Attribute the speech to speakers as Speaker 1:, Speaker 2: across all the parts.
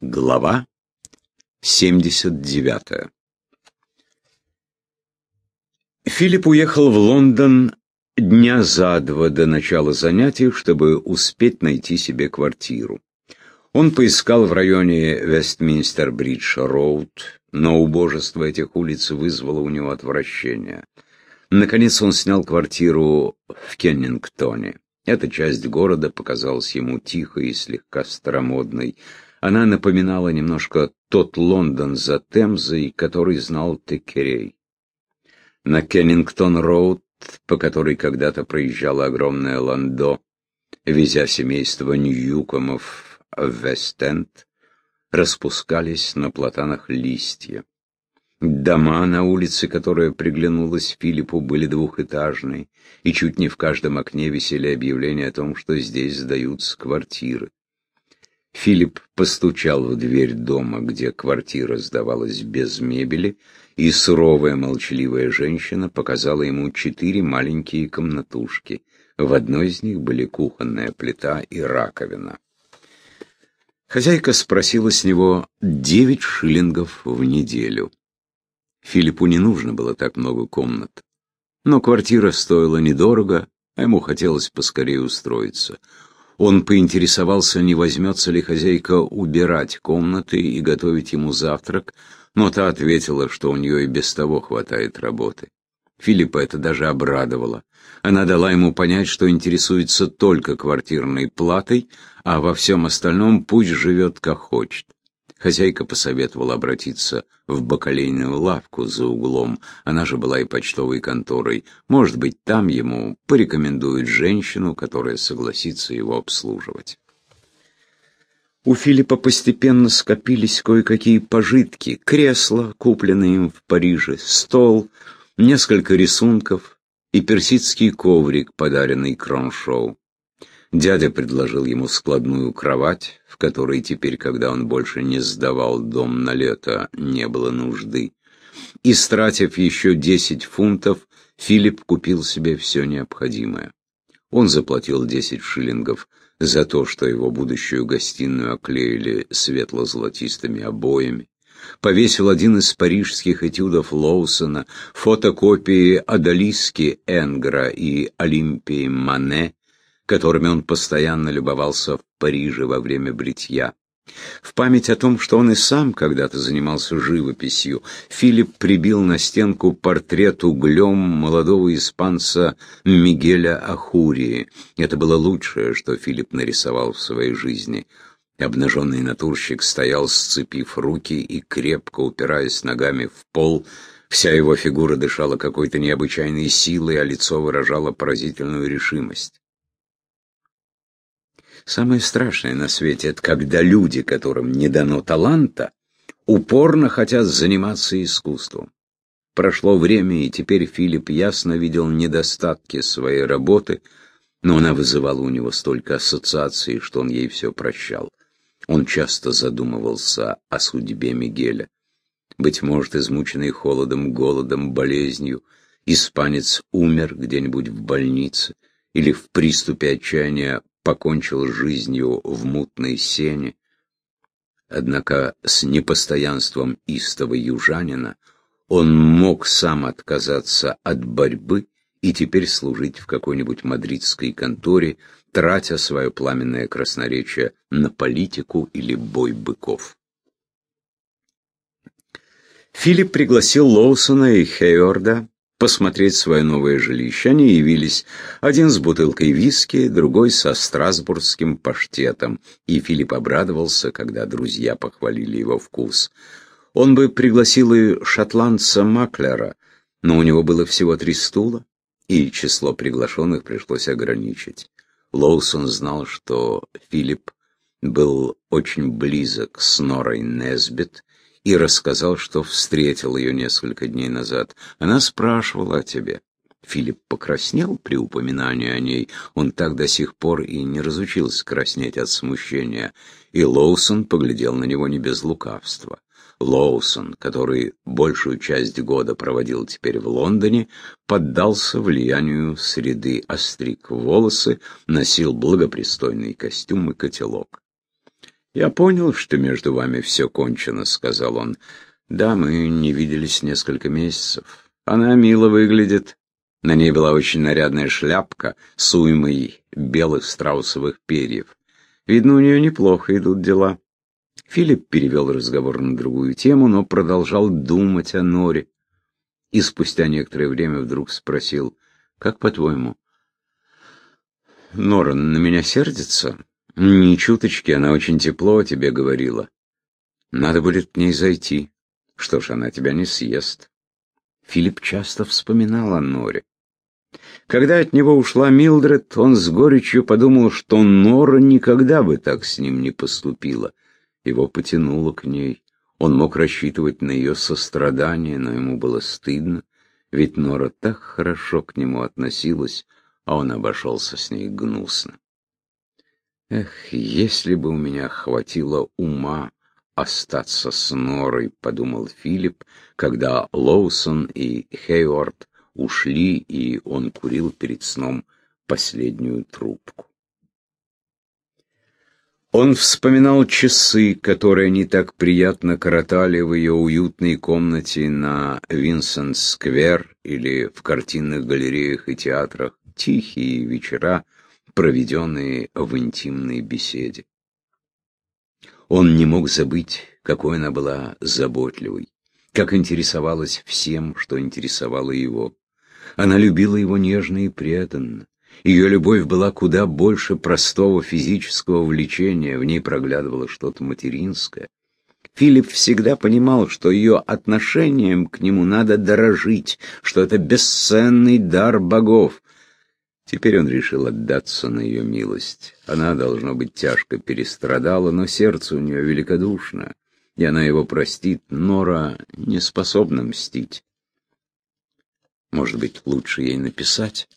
Speaker 1: Глава 79 Филипп уехал в Лондон дня за два до начала занятий, чтобы успеть найти себе квартиру. Он поискал в районе Вестминстер-Бридж-Роуд, но убожество этих улиц вызвало у него отвращение. Наконец он снял квартиру в Кеннингтоне. Эта часть города показалась ему тихой и слегка старомодной. Она напоминала немножко тот Лондон за Темзой, который знал Текерей. На Кеннингтон-Роуд, по которой когда-то проезжала огромная ландо, везя семейство Ньюкомов в Вест-Энд, распускались на платанах листья. Дома на улице, которая приглянулась Филиппу, были двухэтажные, и чуть не в каждом окне висели объявления о том, что здесь сдаются квартиры. Филипп постучал в дверь дома, где квартира сдавалась без мебели, и суровая молчаливая женщина показала ему четыре маленькие комнатушки. В одной из них были кухонная плита и раковина. Хозяйка спросила с него девять шиллингов в неделю. Филиппу не нужно было так много комнат. Но квартира стоила недорого, а ему хотелось поскорее устроиться. Он поинтересовался, не возьмется ли хозяйка убирать комнаты и готовить ему завтрак, но та ответила, что у нее и без того хватает работы. Филиппа это даже обрадовало. Она дала ему понять, что интересуется только квартирной платой, а во всем остальном пусть живет как хочет. Хозяйка посоветовала обратиться в бакалейную лавку за углом, она же была и почтовой конторой. Может быть, там ему порекомендуют женщину, которая согласится его обслуживать. У Филиппа постепенно скопились кое-какие пожитки. Кресло, купленное им в Париже, стол, несколько рисунков и персидский коврик, подаренный Кроншоу. Дядя предложил ему складную кровать, в которой теперь, когда он больше не сдавал дом на лето, не было нужды. Истратив еще десять фунтов, Филипп купил себе все необходимое. Он заплатил десять шиллингов за то, что его будущую гостиную оклеили светло-золотистыми обоями. Повесил один из парижских этюдов Лоусона, фотокопии Адалиски Энгра и Олимпии Мане, которыми он постоянно любовался в Париже во время бритья. В память о том, что он и сам когда-то занимался живописью, Филипп прибил на стенку портрет углем молодого испанца Мигеля Ахурии. Это было лучшее, что Филипп нарисовал в своей жизни. Обнаженный натурщик стоял, сцепив руки и крепко упираясь ногами в пол. Вся его фигура дышала какой-то необычайной силой, а лицо выражало поразительную решимость. Самое страшное на свете — это когда люди, которым не дано таланта, упорно хотят заниматься искусством. Прошло время, и теперь Филипп ясно видел недостатки своей работы, но она вызывала у него столько ассоциаций, что он ей все прощал. Он часто задумывался о судьбе Мигеля. Быть может, измученный холодом, голодом, болезнью, испанец умер где-нибудь в больнице или в приступе отчаяния покончил жизнью в мутной сене. Однако с непостоянством истого южанина он мог сам отказаться от борьбы и теперь служить в какой-нибудь мадридской конторе, тратя свое пламенное красноречие на политику или бой быков. Филипп пригласил Лоусона и Хейорда посмотреть свое новое жилище. Они явились, один с бутылкой виски, другой со страсбургским паштетом, и Филипп обрадовался, когда друзья похвалили его вкус. Он бы пригласил и шотландца Маклера, но у него было всего три стула, и число приглашенных пришлось ограничить. Лоусон знал, что Филипп был очень близок с Норой Несбит, и рассказал, что встретил ее несколько дней назад. Она спрашивала о тебе. Филипп покраснел при упоминании о ней. Он так до сих пор и не разучился краснеть от смущения. И Лоусон поглядел на него не без лукавства. Лоусон, который большую часть года проводил теперь в Лондоне, поддался влиянию среды, остриг волосы, носил благопристойный костюм и котелок. «Я понял, что между вами все кончено», — сказал он. «Да, мы не виделись несколько месяцев. Она мило выглядит. На ней была очень нарядная шляпка с уймой белых страусовых перьев. Видно, у нее неплохо идут дела». Филипп перевел разговор на другую тему, но продолжал думать о Норе. И спустя некоторое время вдруг спросил, «Как по-твоему, Нора на меня сердится?» «Ни чуточки, она очень тепло о тебе говорила. Надо будет к ней зайти. Что ж, она тебя не съест». Филипп часто вспоминал о Норе. Когда от него ушла Милдред, он с горечью подумал, что Нора никогда бы так с ним не поступила. Его потянуло к ней. Он мог рассчитывать на ее сострадание, но ему было стыдно, ведь Нора так хорошо к нему относилась, а он обошелся с ней гнусно. Эх, если бы у меня хватило ума остаться с Норой, подумал Филипп, когда Лоусон и Хейворд ушли, и он курил перед сном последнюю трубку. Он вспоминал часы, которые не так приятно коротали в ее уютной комнате на Винсент-сквер или в картинных галереях и театрах, тихие вечера, проведенные в интимной беседе. Он не мог забыть, какой она была заботливой, как интересовалась всем, что интересовало его. Она любила его нежно и преданно. Ее любовь была куда больше простого физического влечения, в ней проглядывало что-то материнское. Филипп всегда понимал, что ее отношением к нему надо дорожить, что это бесценный дар богов, Теперь он решил отдаться на ее милость. Она, должно быть, тяжко перестрадала, но сердце у нее великодушно, и она его простит. Нора не способна мстить. Может быть, лучше ей написать?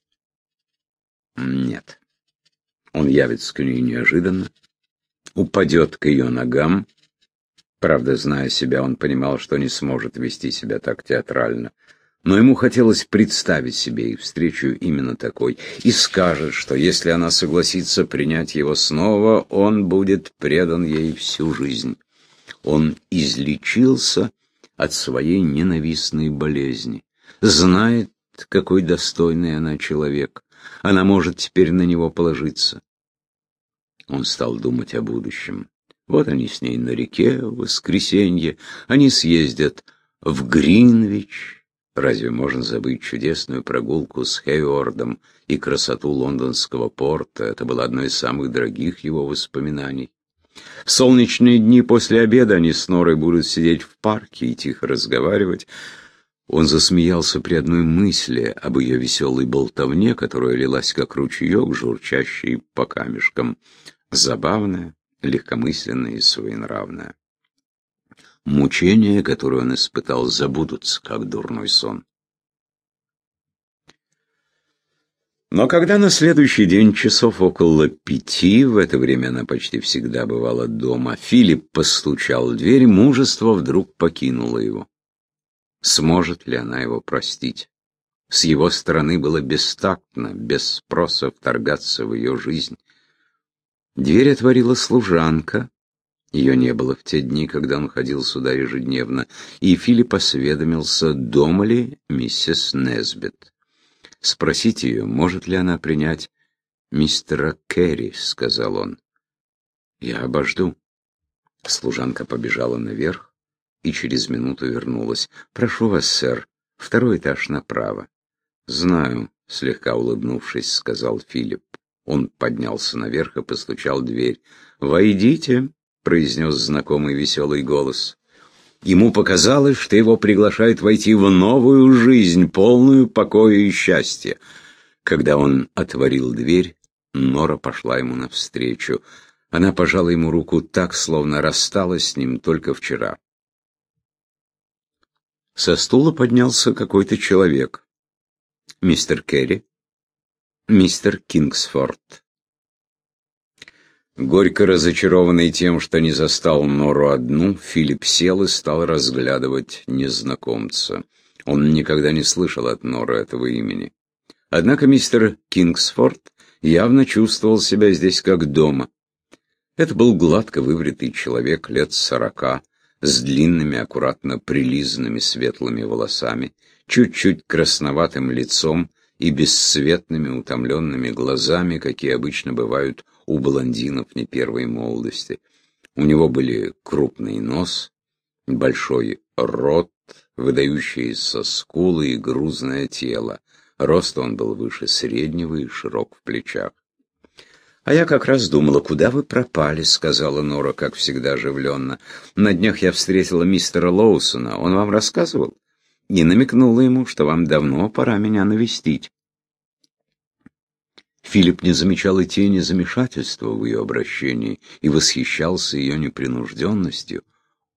Speaker 1: Нет. Он явится к ней неожиданно, упадет к ее ногам. Правда, зная себя, он понимал, что не сможет вести себя так театрально но ему хотелось представить себе их встречу именно такой, и скажет, что если она согласится принять его снова, он будет предан ей всю жизнь. Он излечился от своей ненавистной болезни, знает, какой достойный она человек, она может теперь на него положиться. Он стал думать о будущем. Вот они с ней на реке в воскресенье, они съездят в Гринвич, Разве можно забыть чудесную прогулку с Хейвордом и красоту лондонского порта? Это было одно из самых дорогих его воспоминаний. В солнечные дни после обеда они с Норой будут сидеть в парке и тихо разговаривать. Он засмеялся при одной мысли об ее веселой болтовне, которая лилась как ручеек, журчащий по камешкам. Забавная, легкомысленная и своенравная. Мучения, которые он испытал, забудутся, как дурной сон. Но когда на следующий день, часов около пяти, в это время она почти всегда бывала дома, Филипп постучал в дверь, мужество вдруг покинуло его. Сможет ли она его простить? С его стороны было бестактно, без спроса вторгаться в ее жизнь. Дверь отворила служанка, ее не было в те дни, когда он ходил сюда ежедневно, и Филипп осведомился, дома ли миссис Несбет. Спросите ее, может ли она принять мистера Керри, сказал он. Я обожду. Служанка побежала наверх и через минуту вернулась. Прошу вас, сэр, второй этаж направо. Знаю, слегка улыбнувшись, сказал Филипп. Он поднялся наверх и постучал дверь. «Войдите!» — произнес знакомый веселый голос. Ему показалось, что его приглашают войти в новую жизнь, полную покоя и счастья. Когда он отворил дверь, Нора пошла ему навстречу. Она пожала ему руку так, словно рассталась с ним только вчера. Со стула поднялся какой-то человек. «Мистер Керри?» «Мистер Кингсфорд», Горько разочарованный тем, что не застал Нору одну, Филипп сел и стал разглядывать незнакомца. Он никогда не слышал от Норы этого имени. Однако мистер Кингсфорд явно чувствовал себя здесь как дома. Это был гладко выбритый человек лет сорока, с длинными, аккуратно прилизанными светлыми волосами, чуть-чуть красноватым лицом и бесцветными утомленными глазами, какие обычно бывают у блондинов не первой молодости. У него были крупный нос, большой рот, выдающиеся скулы и грузное тело. Рост он был выше среднего и широк в плечах. «А я как раз думала, куда вы пропали», — сказала Нора, как всегда оживленно. «На днях я встретила мистера Лоусона. Он вам рассказывал?» И намекнула ему, что вам давно пора меня навестить. Филипп не замечал и тени замешательства в ее обращении и восхищался ее непринужденностью.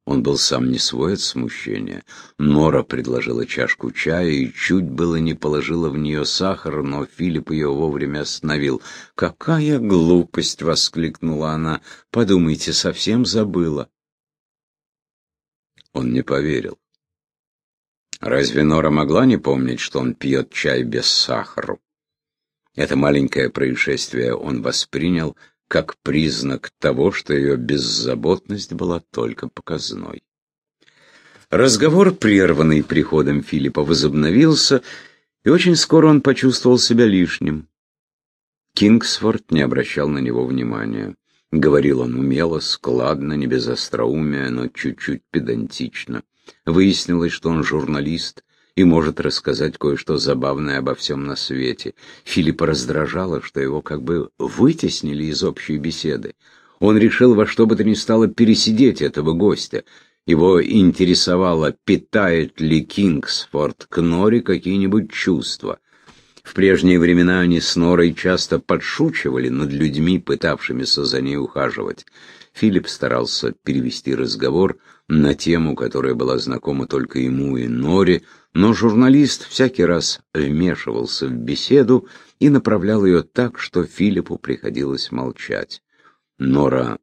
Speaker 1: Он был сам не свой от смущения. Нора предложила чашку чая и чуть было не положила в нее сахар, но Филипп ее вовремя остановил. «Какая глупость!» — воскликнула она. «Подумайте, совсем забыла». Он не поверил. Разве Нора могла не помнить, что он пьет чай без сахара? Это маленькое происшествие он воспринял как признак того, что ее беззаботность была только показной. Разговор, прерванный приходом Филиппа, возобновился, и очень скоро он почувствовал себя лишним. Кингсфорд не обращал на него внимания. Говорил он умело, складно, не без остроумия, но чуть-чуть педантично. Выяснилось, что он журналист и может рассказать кое-что забавное обо всем на свете. Филиппа раздражало, что его как бы вытеснили из общей беседы. Он решил во что бы то ни стало пересидеть этого гостя. Его интересовало, питает ли Кингсфорд к Норе какие-нибудь чувства. В прежние времена они с Норой часто подшучивали над людьми, пытавшимися за ней ухаживать. Филипп старался перевести разговор на тему, которая была знакома только ему и Норе, но журналист всякий раз вмешивался в беседу и направлял ее так, что Филиппу приходилось молчать. Нора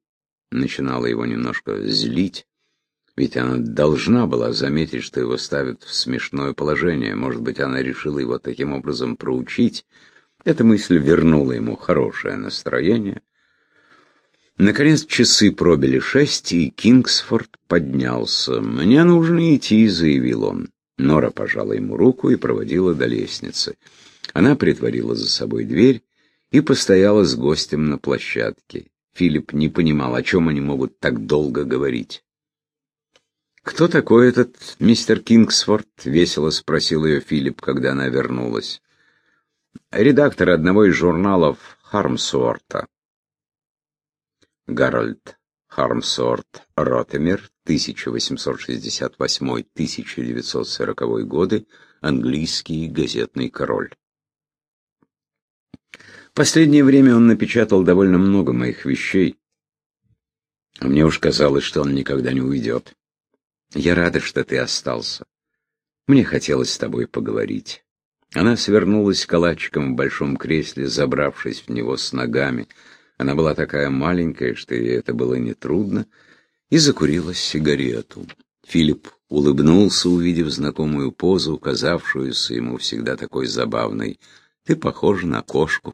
Speaker 1: начинала его немножко злить, ведь она должна была заметить, что его ставят в смешное положение. Может быть, она решила его таким образом проучить. Эта мысль вернула ему хорошее настроение. Наконец часы пробили шесть, и Кингсфорд поднялся. «Мне нужно идти», — заявил он. Нора пожала ему руку и проводила до лестницы. Она притворила за собой дверь и постояла с гостем на площадке. Филипп не понимал, о чем они могут так долго говорить. «Кто такой этот мистер Кингсфорд?» — весело спросил ее Филипп, когда она вернулась. «Редактор одного из журналов Хармсуорта». Гарольд Хармсорт Ротемер, 1868-1940 годы, английский газетный король. Последнее время он напечатал довольно много моих вещей. А мне уж казалось, что он никогда не уйдет. Я рада, что ты остался. Мне хотелось с тобой поговорить. Она свернулась калачиком в большом кресле, забравшись в него с ногами. Она была такая маленькая, что ей это было нетрудно, и закурила сигарету. Филипп улыбнулся, увидев знакомую позу, казавшуюся ему всегда такой забавной. «Ты похожа на кошку».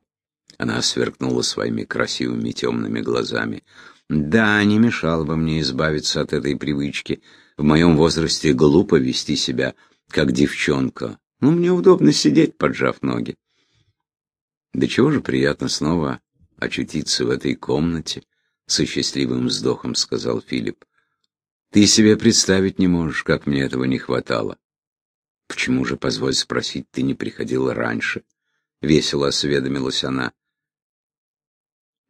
Speaker 1: Она сверкнула своими красивыми темными глазами. «Да, не мешало бы мне избавиться от этой привычки. В моем возрасте глупо вести себя, как девчонка. Ну, мне удобно сидеть, поджав ноги». «Да чего же приятно снова очутиться в этой комнате?» — со счастливым вздохом сказал Филипп. «Ты себе представить не можешь, как мне этого не хватало». «Почему же, позволь спросить, ты не приходила раньше?» — весело осведомилась она.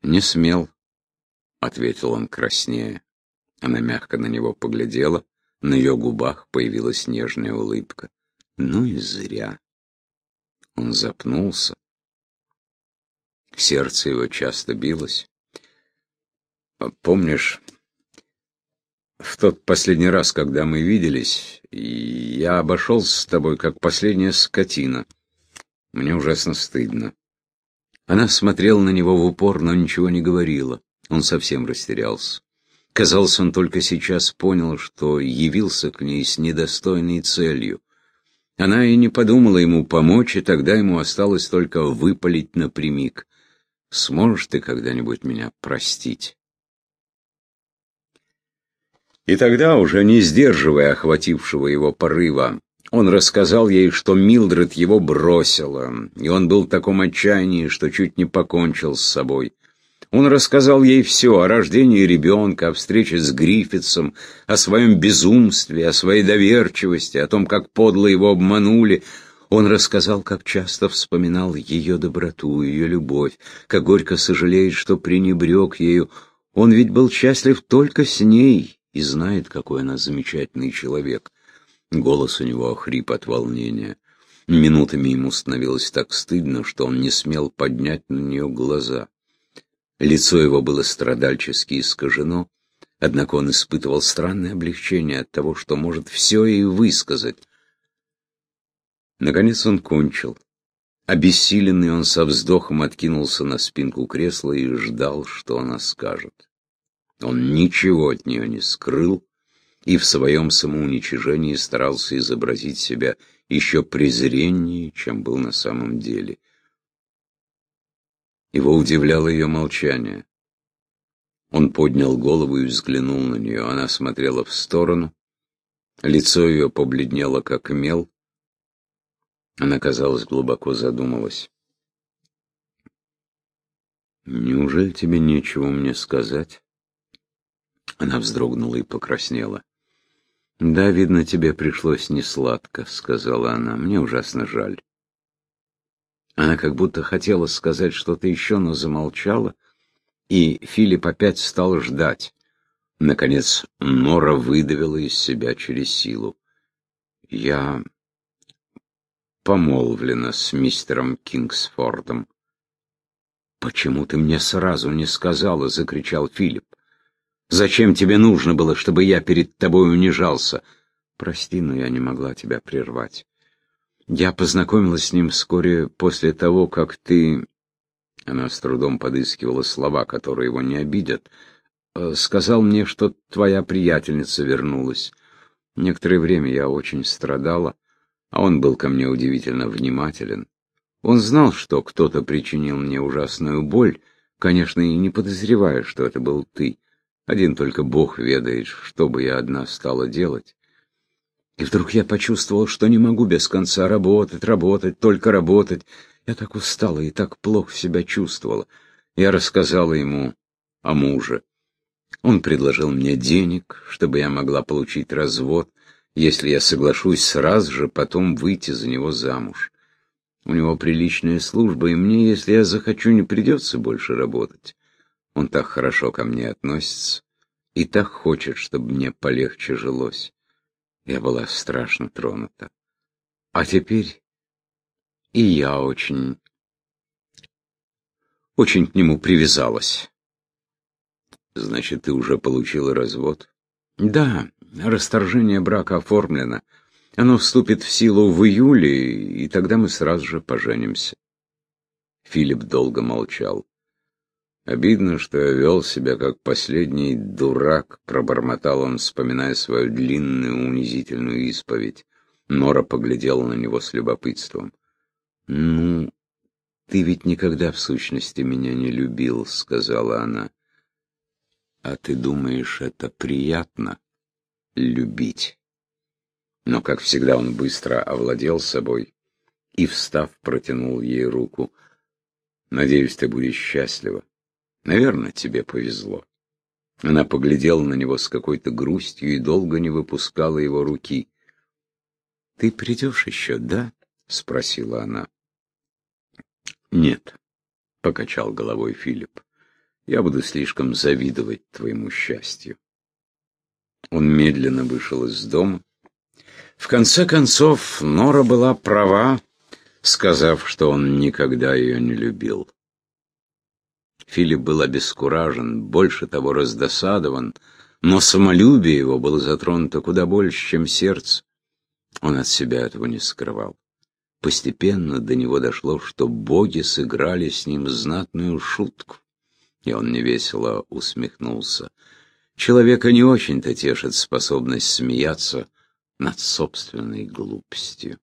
Speaker 1: «Не смел», — ответил он краснее. Она мягко на него поглядела, на ее губах появилась нежная улыбка. «Ну и зря». Он запнулся. Сердце его часто билось. «Помнишь, в тот последний раз, когда мы виделись, я обошел с тобой как последняя скотина. Мне ужасно стыдно». Она смотрела на него в упор, но ничего не говорила. Он совсем растерялся. Казалось, он только сейчас понял, что явился к ней с недостойной целью. Она и не подумала ему помочь, и тогда ему осталось только выпалить напрямик. «Сможешь ты когда-нибудь меня простить?» И тогда, уже не сдерживая охватившего его порыва, он рассказал ей, что Милдред его бросила, и он был в таком отчаянии, что чуть не покончил с собой. Он рассказал ей все о рождении ребенка, о встрече с Гриффитсом, о своем безумстве, о своей доверчивости, о том, как подло его обманули. Он рассказал, как часто вспоминал ее доброту, ее любовь, как горько сожалеет, что пренебрег ею. Он ведь был счастлив только с ней и знает, какой она замечательный человек. Голос у него охрип от волнения. Минутами ему становилось так стыдно, что он не смел поднять на нее глаза. Лицо его было страдальчески искажено, однако он испытывал странное облегчение от того, что может все и высказать. Наконец он кончил. Обессиленный он со вздохом откинулся на спинку кресла и ждал, что она скажет. Он ничего от нее не скрыл и в своем самоуничижении старался изобразить себя еще презреннее, чем был на самом деле. Его удивляло ее молчание. Он поднял голову и взглянул на нее. Она смотрела в сторону. Лицо ее побледнело, как мел. Она, казалось, глубоко задумалась. «Неужели тебе нечего мне сказать?» Она вздрогнула и покраснела. «Да, видно, тебе пришлось несладко», — сказала она. «Мне ужасно жаль». Она как будто хотела сказать что-то еще, но замолчала, и Филипп опять стал ждать. Наконец Нора выдавила из себя через силу. «Я помолвлена с мистером Кингсфордом». «Почему ты мне сразу не сказала?» — закричал Филипп. «Зачем тебе нужно было, чтобы я перед тобой унижался?» «Прости, но я не могла тебя прервать. Я познакомилась с ним вскоре после того, как ты...» Она с трудом подыскивала слова, которые его не обидят. «Э, «Сказал мне, что твоя приятельница вернулась. Некоторое время я очень страдала, а он был ко мне удивительно внимателен. Он знал, что кто-то причинил мне ужасную боль, конечно, и не подозревая, что это был ты. Один только Бог ведает, что бы я одна стала делать. И вдруг я почувствовал, что не могу без конца работать, работать, только работать. Я так устала и так плохо себя чувствовала. Я рассказала ему о муже. Он предложил мне денег, чтобы я могла получить развод, если я соглашусь сразу же потом выйти за него замуж. У него приличная служба, и мне, если я захочу, не придется больше работать. Он так хорошо ко мне относится и так хочет, чтобы мне полегче жилось. Я была страшно тронута. А теперь и я очень, очень к нему привязалась. Значит, ты уже получила развод? Да, расторжение брака оформлено. Оно вступит в силу в июле, и тогда мы сразу же поженимся. Филипп долго молчал. Обидно, что я вел себя как последний дурак, пробормотал он, вспоминая свою длинную унизительную исповедь. Нора поглядела на него с любопытством. «Ну, ты ведь никогда в сущности меня не любил», — сказала она. «А ты думаешь, это приятно — любить?» Но, как всегда, он быстро овладел собой и, встав, протянул ей руку. «Надеюсь, ты будешь счастлива. Наверное, тебе повезло. Она поглядела на него с какой-то грустью и долго не выпускала его руки. «Ты придешь еще, да?» — спросила она. «Нет», — покачал головой Филипп. «Я буду слишком завидовать твоему счастью». Он медленно вышел из дома. В конце концов, Нора была права, сказав, что он никогда ее не любил. Филипп был обескуражен, больше того раздосадован, но самолюбие его было затронуто куда больше, чем сердце. Он от себя этого не скрывал. Постепенно до него дошло, что боги сыграли с ним знатную шутку, и он невесело усмехнулся. Человека не очень-то тешит способность смеяться над собственной глупостью.